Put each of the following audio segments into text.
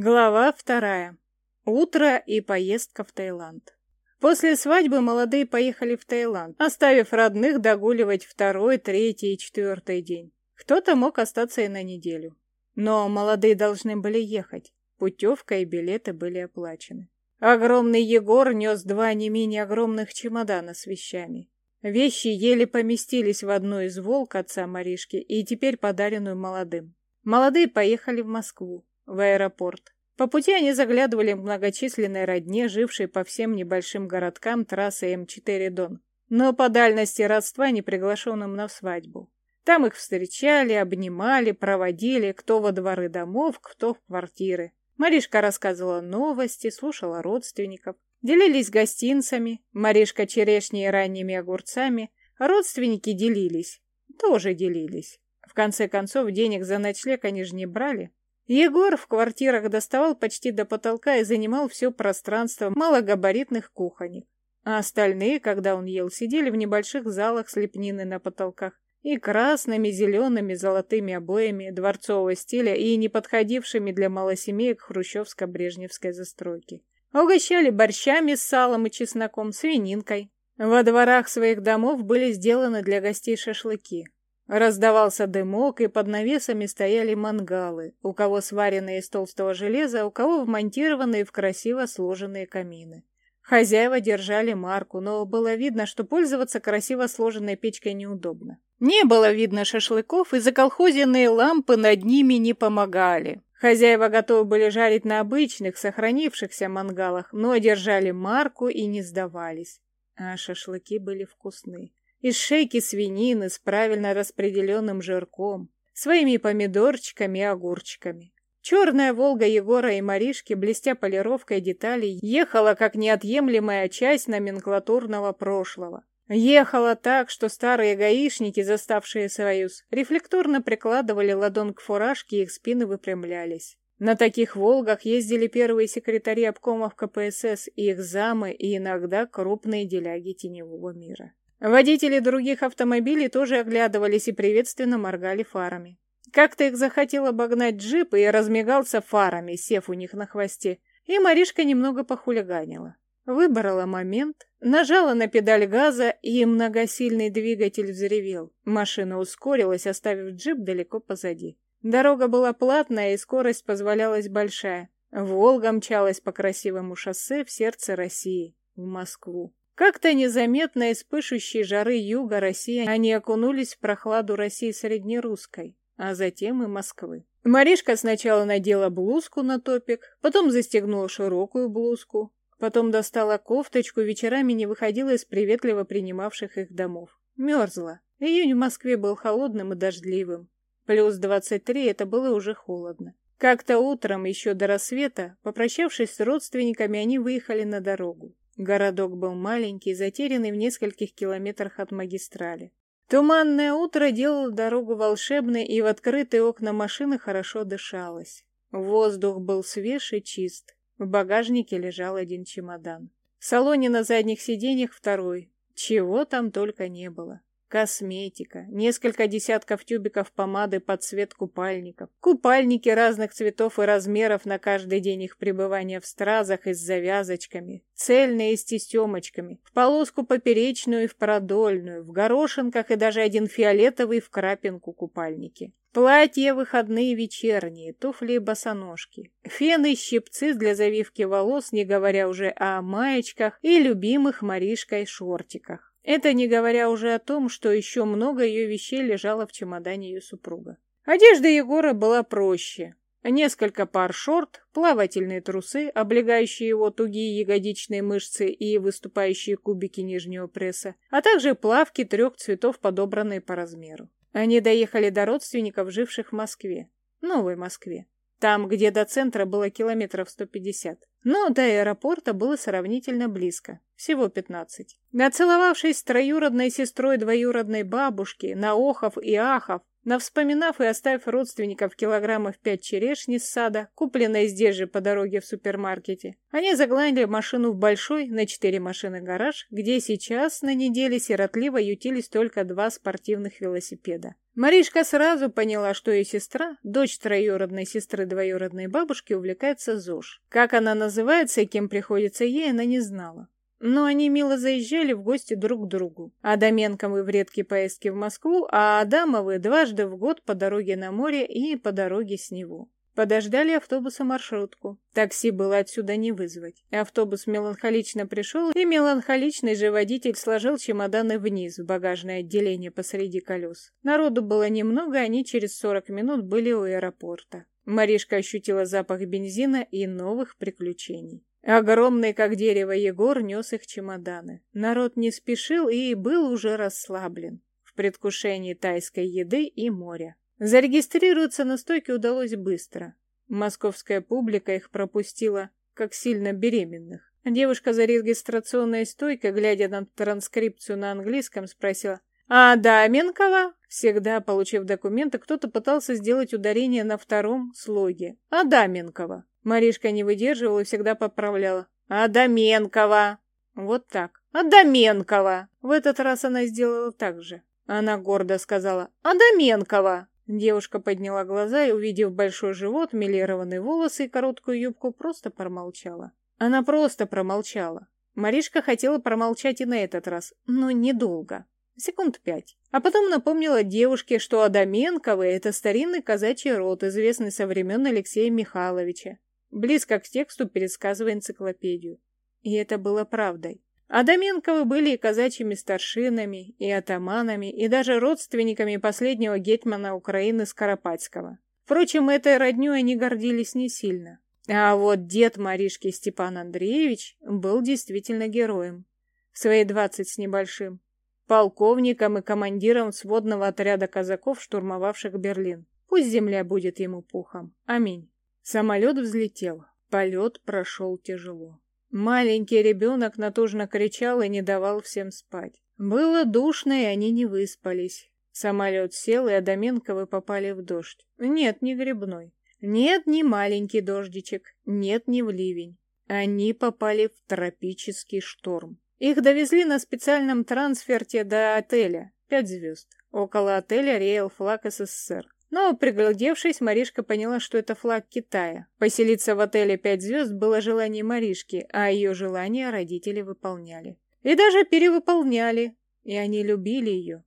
Глава вторая. Утро и поездка в Таиланд. После свадьбы молодые поехали в Таиланд, оставив родных догуливать второй, третий и четвертый день. Кто-то мог остаться и на неделю. Но молодые должны были ехать. Путевка и билеты были оплачены. Огромный Егор нес два не менее огромных чемодана с вещами. Вещи еле поместились в одну из волк отца Маришки и теперь подаренную молодым. Молодые поехали в Москву в аэропорт. По пути они заглядывали в многочисленной родне, жившей по всем небольшим городкам трассы М4 Дон, но по дальности родства, не приглашенным на свадьбу. Там их встречали, обнимали, проводили, кто во дворы домов, кто в квартиры. Маришка рассказывала новости, слушала родственников, делились гостинцами, Маришка черешней и ранними огурцами, родственники делились, тоже делились. В конце концов, денег за ночлег они же не брали, Егор в квартирах доставал почти до потолка и занимал все пространство малогабаритных кухонек. А остальные, когда он ел, сидели в небольших залах с лепнины на потолках и красными, зелеными, золотыми обоями дворцового стиля и не подходившими для малосемеек хрущевско-брежневской застройки. Угощали борщами с салом и чесноком, свининкой. Во дворах своих домов были сделаны для гостей шашлыки. Раздавался дымок, и под навесами стояли мангалы, у кого сваренные из толстого железа, у кого вмонтированные в красиво сложенные камины. Хозяева держали марку, но было видно, что пользоваться красиво сложенной печкой неудобно. Не было видно шашлыков, и заколхозенные лампы над ними не помогали. Хозяева готовы были жарить на обычных, сохранившихся мангалах, но держали марку и не сдавались. А шашлыки были вкусны из шейки свинины с правильно распределенным жирком, своими помидорчиками и огурчиками. Черная «Волга» Егора и Маришки, блестя полировкой деталей, ехала как неотъемлемая часть номенклатурного прошлого. Ехала так, что старые гаишники, заставшие союз, рефлекторно прикладывали ладонь к фуражке и их спины выпрямлялись. На таких «Волгах» ездили первые секретари обкомов КПСС и их замы и иногда крупные деляги теневого мира. Водители других автомобилей тоже оглядывались и приветственно моргали фарами. Как-то их захотел обогнать джип и размигался фарами, сев у них на хвосте, и Маришка немного похулиганила. Выбрала момент, нажала на педаль газа, и многосильный двигатель взревел. Машина ускорилась, оставив джип далеко позади. Дорога была платная, и скорость позволялась большая. Волга мчалась по красивому шоссе в сердце России, в Москву. Как-то незаметно из пышущей жары юга России они окунулись в прохладу России среднерусской, а затем и Москвы. Маришка сначала надела блузку на топик, потом застегнула широкую блузку, потом достала кофточку, вечерами не выходила из приветливо принимавших их домов. Мерзла. Июнь в Москве был холодным и дождливым. Плюс двадцать три это было уже холодно. Как-то утром, еще до рассвета, попрощавшись с родственниками, они выехали на дорогу. Городок был маленький, затерянный в нескольких километрах от магистрали. Туманное утро делало дорогу волшебной, и в открытые окна машины хорошо дышалось. Воздух был свеж и чист. В багажнике лежал один чемодан. В салоне на задних сиденьях второй. Чего там только не было. Косметика, несколько десятков тюбиков помады под цвет купальников, купальники разных цветов и размеров на каждый день их пребывания в стразах и с завязочками, цельные с тесемочками, в полоску поперечную и в продольную, в горошинках и даже один фиолетовый в крапинку купальники. Платья выходные вечерние, туфли и босоножки, фены и щипцы для завивки волос, не говоря уже о маечках и любимых Маришкой шортиках. Это не говоря уже о том, что еще много ее вещей лежало в чемодане ее супруга. Одежда Егора была проще. Несколько пар шорт, плавательные трусы, облегающие его тугие ягодичные мышцы и выступающие кубики нижнего пресса, а также плавки трех цветов, подобранные по размеру. Они доехали до родственников, живших в Москве, Новой Москве. Там, где до центра было километров 150. Но до аэропорта было сравнительно близко. Всего 15. Нацеловавшись с троюродной сестрой двоюродной бабушки, наохов и ахов, Навспоминав и оставив родственников килограммов пять черешни с сада, купленной здесь же по дороге в супермаркете, они загнали машину в большой на четыре машины гараж, где сейчас на неделе сиротливо ютились только два спортивных велосипеда. Маришка сразу поняла, что ее сестра, дочь троюродной сестры двоюродной бабушки, увлекается ЗОЖ. Как она называется и кем приходится ей, она не знала. Но они мило заезжали в гости друг к другу. Адаменковы в редкие поездки в Москву, а Адамовы дважды в год по дороге на море и по дороге с него. Подождали автобуса-маршрутку. Такси было отсюда не вызвать. Автобус меланхолично пришел, и меланхоличный же водитель сложил чемоданы вниз в багажное отделение посреди колес. Народу было немного, они через 40 минут были у аэропорта. Маришка ощутила запах бензина и новых приключений. Огромный, как дерево, Егор нес их чемоданы. Народ не спешил и был уже расслаблен в предвкушении тайской еды и моря. Зарегистрироваться на стойке удалось быстро. Московская публика их пропустила, как сильно беременных. Девушка за регистрационной стойкой, глядя на транскрипцию на английском, спросила «А Адаменкова?» Всегда, получив документы, кто-то пытался сделать ударение на втором слоге. «Адаменкова». Маришка не выдерживала и всегда поправляла. «Адаменкова!» Вот так. «Адаменкова!» В этот раз она сделала так же. Она гордо сказала «Адаменкова!» Девушка подняла глаза и, увидев большой живот, милированные волосы и короткую юбку, просто промолчала. Она просто промолчала. Маришка хотела промолчать и на этот раз, но недолго. Секунд пять. А потом напомнила девушке, что Адаменковы — это старинный казачий род, известный со времен Алексея Михайловича близко к тексту пересказывая энциклопедию. И это было правдой. Адаменковы были и казачьими старшинами, и атаманами, и даже родственниками последнего гетмана Украины Скоропадского. Впрочем, этой роднёй они гордились не сильно. А вот дед Маришки Степан Андреевич был действительно героем. В свои двадцать с небольшим. Полковником и командиром сводного отряда казаков, штурмовавших Берлин. Пусть земля будет ему пухом. Аминь. Самолет взлетел. Полет прошел тяжело. Маленький ребенок натужно кричал и не давал всем спать. Было душно, и они не выспались. Самолет сел, и Адаменковы попали в дождь. Нет, не грибной. Нет, не маленький дождичек. Нет, не в ливень. Они попали в тропический шторм. Их довезли на специальном трансферте до отеля. Пять звезд. Около отеля реял флаг СССР. Но, приглядевшись, Маришка поняла, что это флаг Китая. Поселиться в отеле «Пять звезд» было желание Маришки, а ее желания родители выполняли. И даже перевыполняли. И они любили ее.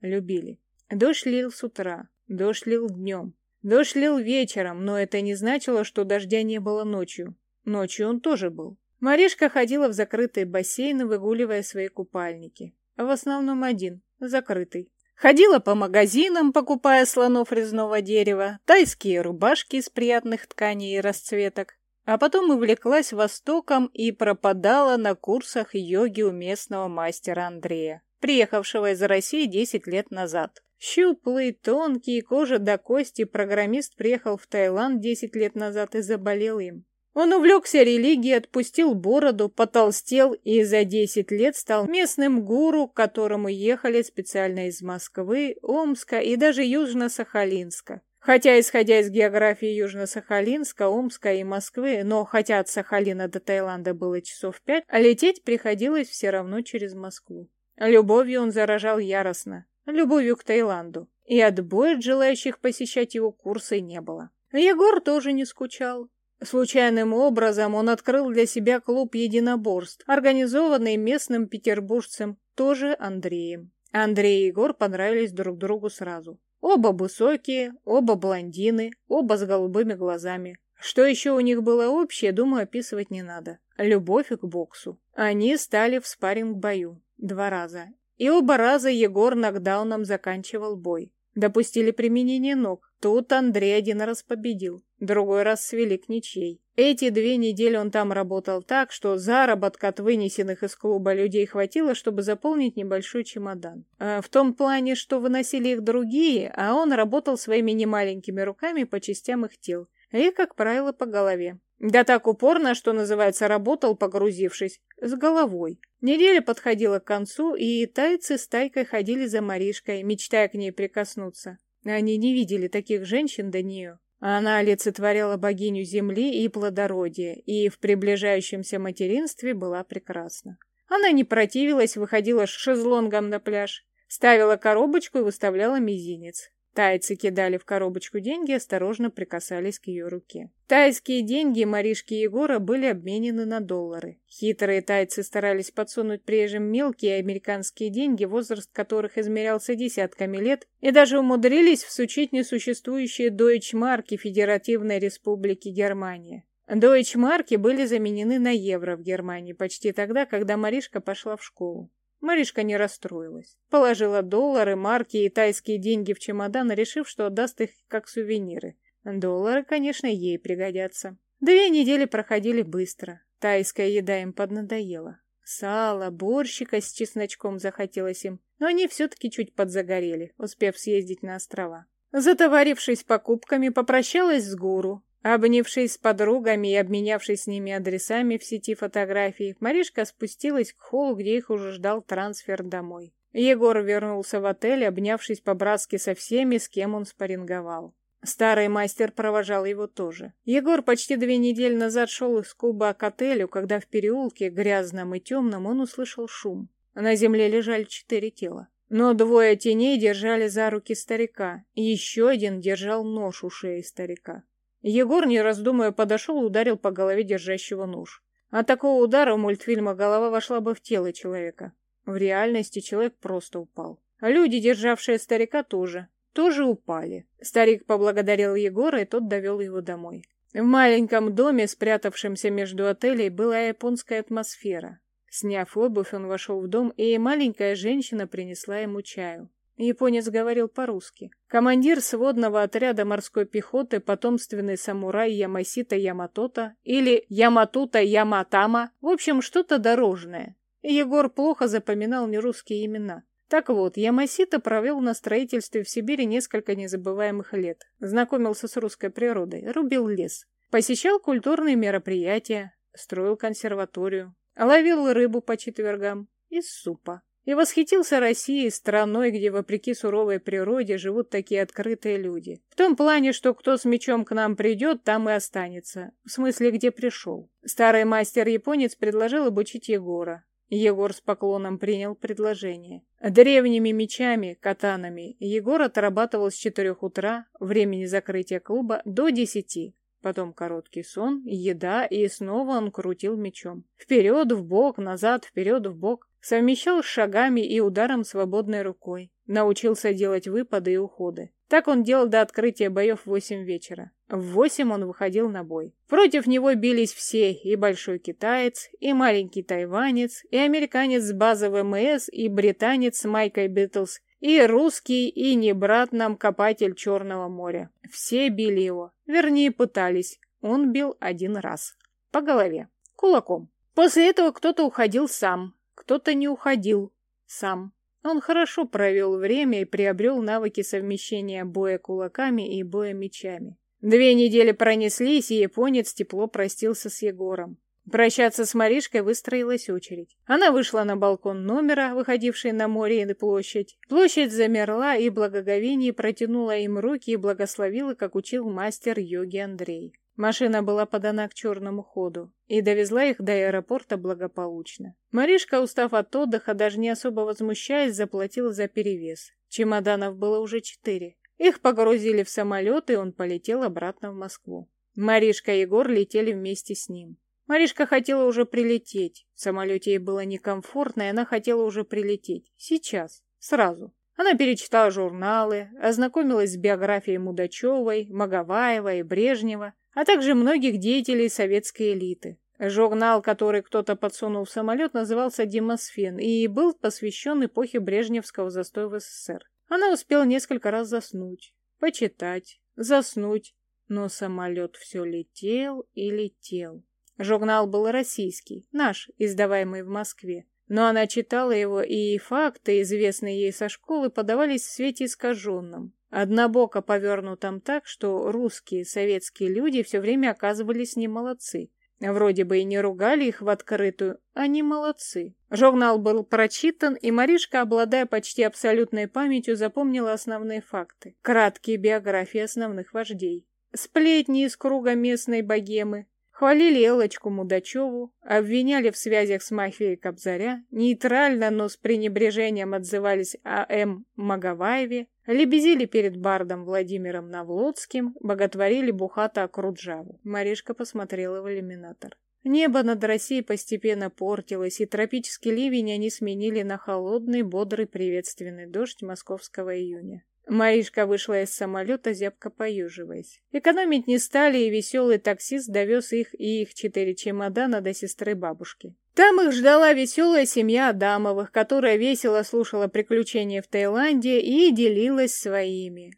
Любили. Дождь лил с утра, дождь лил днем, дождь лил вечером, но это не значило, что дождя не было ночью. Ночью он тоже был. Маришка ходила в закрытый бассейн, выгуливая свои купальники. В основном один, закрытый. Ходила по магазинам, покупая слонов резного дерева, тайские рубашки из приятных тканей и расцветок, а потом увлеклась Востоком и пропадала на курсах йоги у местного мастера Андрея, приехавшего из России 10 лет назад. Щуплый, тонкий, кожа до кости, программист приехал в Таиланд 10 лет назад и заболел им. Он увлекся религией, отпустил бороду, потолстел и за десять лет стал местным гуру, к которому ехали специально из Москвы, Омска и даже Южно-Сахалинска. Хотя, исходя из географии Южно-Сахалинска, Омска и Москвы, но хотя от Сахалина до Таиланда было часов пять, а лететь приходилось все равно через Москву. Любовью он заражал яростно, любовью к Таиланду, и отбоя от желающих посещать его курсы не было. Егор тоже не скучал. Случайным образом он открыл для себя клуб единоборств, организованный местным петербуржцем, тоже Андреем. Андрей и Егор понравились друг другу сразу. Оба высокие, оба блондины, оба с голубыми глазами. Что еще у них было общее, думаю, описывать не надо. Любовь к боксу. Они стали в спарринг-бою. Два раза. И оба раза Егор нокдауном заканчивал бой. Допустили применение ног. Тут Андрей один раз победил, другой раз свели к ничьей. Эти две недели он там работал так, что заработка от вынесенных из клуба людей хватило, чтобы заполнить небольшой чемодан. А в том плане, что выносили их другие, а он работал своими немаленькими руками по частям их тел. И, как правило, по голове. Да так упорно, что называется, работал, погрузившись, с головой. Неделя подходила к концу, и тайцы с тайкой ходили за Маришкой, мечтая к ней прикоснуться. Они не видели таких женщин до нее. Она олицетворяла богиню земли и плодородия, и в приближающемся материнстве была прекрасна. Она не противилась, выходила с шезлонгом на пляж, ставила коробочку и выставляла мизинец. Тайцы кидали в коробочку деньги, осторожно прикасались к ее руке. Тайские деньги Маришки и Егора были обменены на доллары. Хитрые тайцы старались подсунуть прежним мелкие американские деньги, возраст которых измерялся десятками лет, и даже умудрились всучить несуществующие дойчмарки Федеративной Республики Германия. Дойчмарки были заменены на евро в Германии почти тогда, когда Маришка пошла в школу. Маришка не расстроилась. Положила доллары, марки и тайские деньги в чемодан, решив, что отдаст их как сувениры. Доллары, конечно, ей пригодятся. Две недели проходили быстро. Тайская еда им поднадоела. Сало, борщика с чесночком захотелось им, но они все-таки чуть подзагорели, успев съездить на острова. Затоварившись покупками, попрощалась с гуру, Обнявшись с подругами и обменявшись с ними адресами в сети фотографий, Маришка спустилась к холлу, где их уже ждал трансфер домой. Егор вернулся в отель, обнявшись по-братски со всеми, с кем он спарринговал. Старый мастер провожал его тоже. Егор почти две недели назад шел из клуба к отелю, когда в переулке, грязном и темном, он услышал шум. На земле лежали четыре тела. Но двое теней держали за руки старика, еще один держал нож у шеи старика. Егор, не раздумывая, подошел и ударил по голове держащего нож. От такого удара в мультфильма голова вошла бы в тело человека. В реальности человек просто упал. А люди, державшие старика, тоже. Тоже упали. Старик поблагодарил Егора, и тот довел его домой. В маленьком доме, спрятавшемся между отелей, была японская атмосфера. Сняв обувь, он вошел в дом, и маленькая женщина принесла ему чаю. Японец говорил по-русски. Командир сводного отряда морской пехоты, потомственный самурай Ямасита Яматота или Яматута Яматама, в общем, что-то дорожное. Егор плохо запоминал нерусские имена. Так вот, Ямасита провел на строительстве в Сибири несколько незабываемых лет. Знакомился с русской природой, рубил лес. Посещал культурные мероприятия, строил консерваторию, ловил рыбу по четвергам из супа и восхитился Россией, страной, где, вопреки суровой природе, живут такие открытые люди. В том плане, что кто с мечом к нам придет, там и останется. В смысле, где пришел. Старый мастер-японец предложил обучить Егора. Егор с поклоном принял предложение. Древними мечами, катанами, Егор отрабатывал с четырех утра, времени закрытия клуба, до десяти. Потом короткий сон, еда, и снова он крутил мечом. Вперед, бок, назад, вперед, бок. Совмещал с шагами и ударом свободной рукой. Научился делать выпады и уходы. Так он делал до открытия боев в восемь вечера. В восемь он выходил на бой. Против него бились все, и большой китаец, и маленький тайванец, и американец с базы ВМС, и британец с майкой Битлз, и русский, и не брат нам копатель Черного моря. Все били его. Вернее, пытались. Он бил один раз. По голове. Кулаком. После этого кто-то уходил сам. Кто-то не уходил сам. Он хорошо провел время и приобрел навыки совмещения боя кулаками и боя мечами. Две недели пронеслись, и японец тепло простился с Егором. Прощаться с Маришкой выстроилась очередь. Она вышла на балкон номера, выходивший на море и на площадь. Площадь замерла и благоговение протянула им руки и благословила, как учил мастер йоги Андрей. Машина была подана к черному ходу и довезла их до аэропорта благополучно. Маришка, устав от отдыха, даже не особо возмущаясь, заплатила за перевес. Чемоданов было уже четыре. Их погрузили в самолет, и он полетел обратно в Москву. Маришка и Егор летели вместе с ним. Маришка хотела уже прилететь. В самолете ей было некомфортно, и она хотела уже прилететь. Сейчас. Сразу. Она перечитала журналы, ознакомилась с биографией Мудачевой, Маговаева и Брежнева, а также многих деятелей советской элиты. Журнал, который кто-то подсунул в самолет, назывался «Демосфен» и был посвящен эпохе Брежневского застоя в СССР. Она успела несколько раз заснуть, почитать, заснуть, но самолет все летел и летел. Журнал был российский, наш, издаваемый в Москве. Но она читала его, и факты, известные ей со школы, подавались в свете искаженном, однобоко повернутом так, что русские советские люди все время оказывались не молодцы. Вроде бы и не ругали их в открытую, они молодцы. Журнал был прочитан, и Маришка, обладая почти абсолютной памятью, запомнила основные факты. Краткие биографии основных вождей. Сплетни из круга местной богемы, Хвалили Элочку Мудачеву, обвиняли в связях с мафией Кобзаря, нейтрально, но с пренебрежением отзывались о М. Магаваеве, лебезили перед бардом Владимиром Навлодским, боготворили Бухата Акруджаву. Маришка посмотрела в иллюминатор. Небо над Россией постепенно портилось, и тропический ливень они сменили на холодный, бодрый приветственный дождь московского июня. Маришка вышла из самолета, зябко поюживаясь. Экономить не стали, и веселый таксист довез их и их четыре чемодана до сестры бабушки. Там их ждала веселая семья Адамовых, которая весело слушала приключения в Таиланде и делилась своими.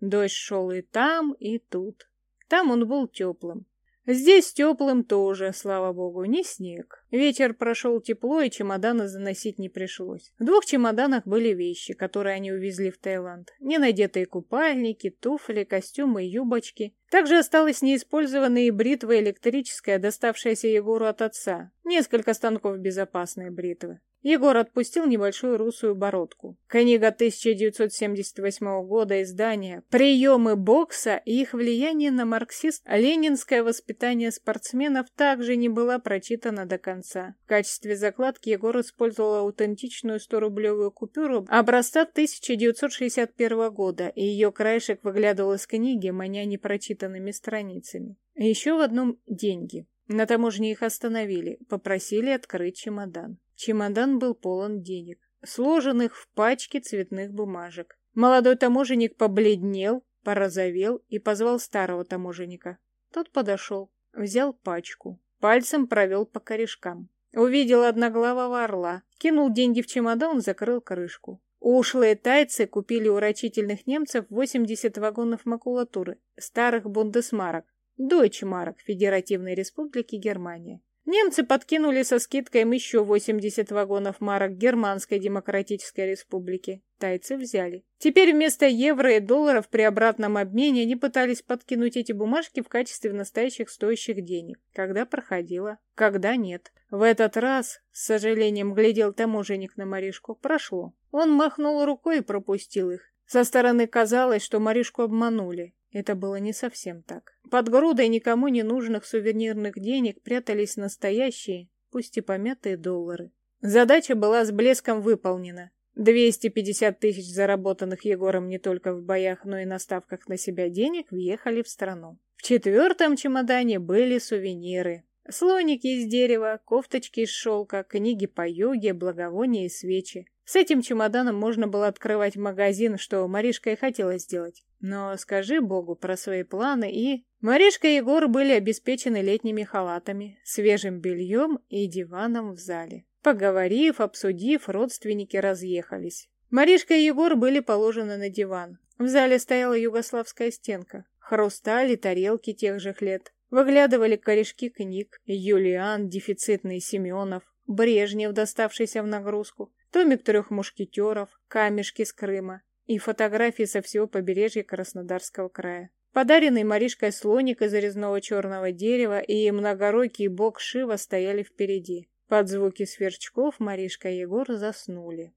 Дождь шел и там, и тут. Там он был теплым. Здесь теплым тоже, слава богу, не снег. Вечер прошел тепло, и чемоданы заносить не пришлось. В двух чемоданах были вещи, которые они увезли в Таиланд. Ненадетые купальники, туфли, костюмы, юбочки. Также осталась неиспользованная бритва электрическая, доставшаяся Егору от отца. Несколько станков безопасной бритвы. Егор отпустил небольшую русую бородку. Книга 1978 года издания «Приемы бокса и их влияние на марксист-ленинское воспитание спортсменов» также не была прочитана до конца. В качестве закладки Егор использовал аутентичную 100-рублевую купюру образца 1961 года, и ее краешек выглядывал из книги, маня непрочитанными страницами. Еще в одном деньги. На таможне их остановили, попросили открыть чемодан. Чемодан был полон денег, сложенных в пачки цветных бумажек. Молодой таможенник побледнел, порозовел и позвал старого таможенника. Тот подошел, взял пачку, пальцем провел по корешкам. Увидел одноглавого орла, кинул деньги в чемодан, закрыл крышку. Ушлые тайцы купили у рачительных немцев 80 вагонов макулатуры, старых бундесмарок, дойчмарок Федеративной Республики Германия. Немцы подкинули со скидкой еще 80 вагонов марок Германской Демократической Республики. Тайцы взяли. Теперь вместо евро и долларов при обратном обмене они пытались подкинуть эти бумажки в качестве настоящих стоящих денег. Когда проходило, когда нет. В этот раз, с сожалением, глядел таможенник на Маришку, прошло. Он махнул рукой и пропустил их. Со стороны казалось, что Маришку обманули. Это было не совсем так. Под грудой никому не нужных сувенирных денег прятались настоящие, пусть и помятые доллары. Задача была с блеском выполнена. 250 тысяч заработанных Егором не только в боях, но и на ставках на себя денег въехали в страну. В четвертом чемодане были сувениры. Слоники из дерева, кофточки из шелка, книги по йоге, благовония и свечи. С этим чемоданом можно было открывать магазин, что Маришка и хотела сделать. Но скажи Богу про свои планы и... Маришка и Егор были обеспечены летними халатами, свежим бельем и диваном в зале. Поговорив, обсудив, родственники разъехались. Маришка и Егор были положены на диван. В зале стояла югославская стенка. Хрустали тарелки тех же лет. Выглядывали корешки книг. Юлиан, дефицитный Семенов, Брежнев, доставшийся в нагрузку томик трех мушкетеров, камешки с Крыма и фотографии со всего побережья Краснодарского края. Подаренный Маришкой слоник из резного черного дерева и многорукий бог Шива стояли впереди. Под звуки сверчков Маришка и Егор заснули.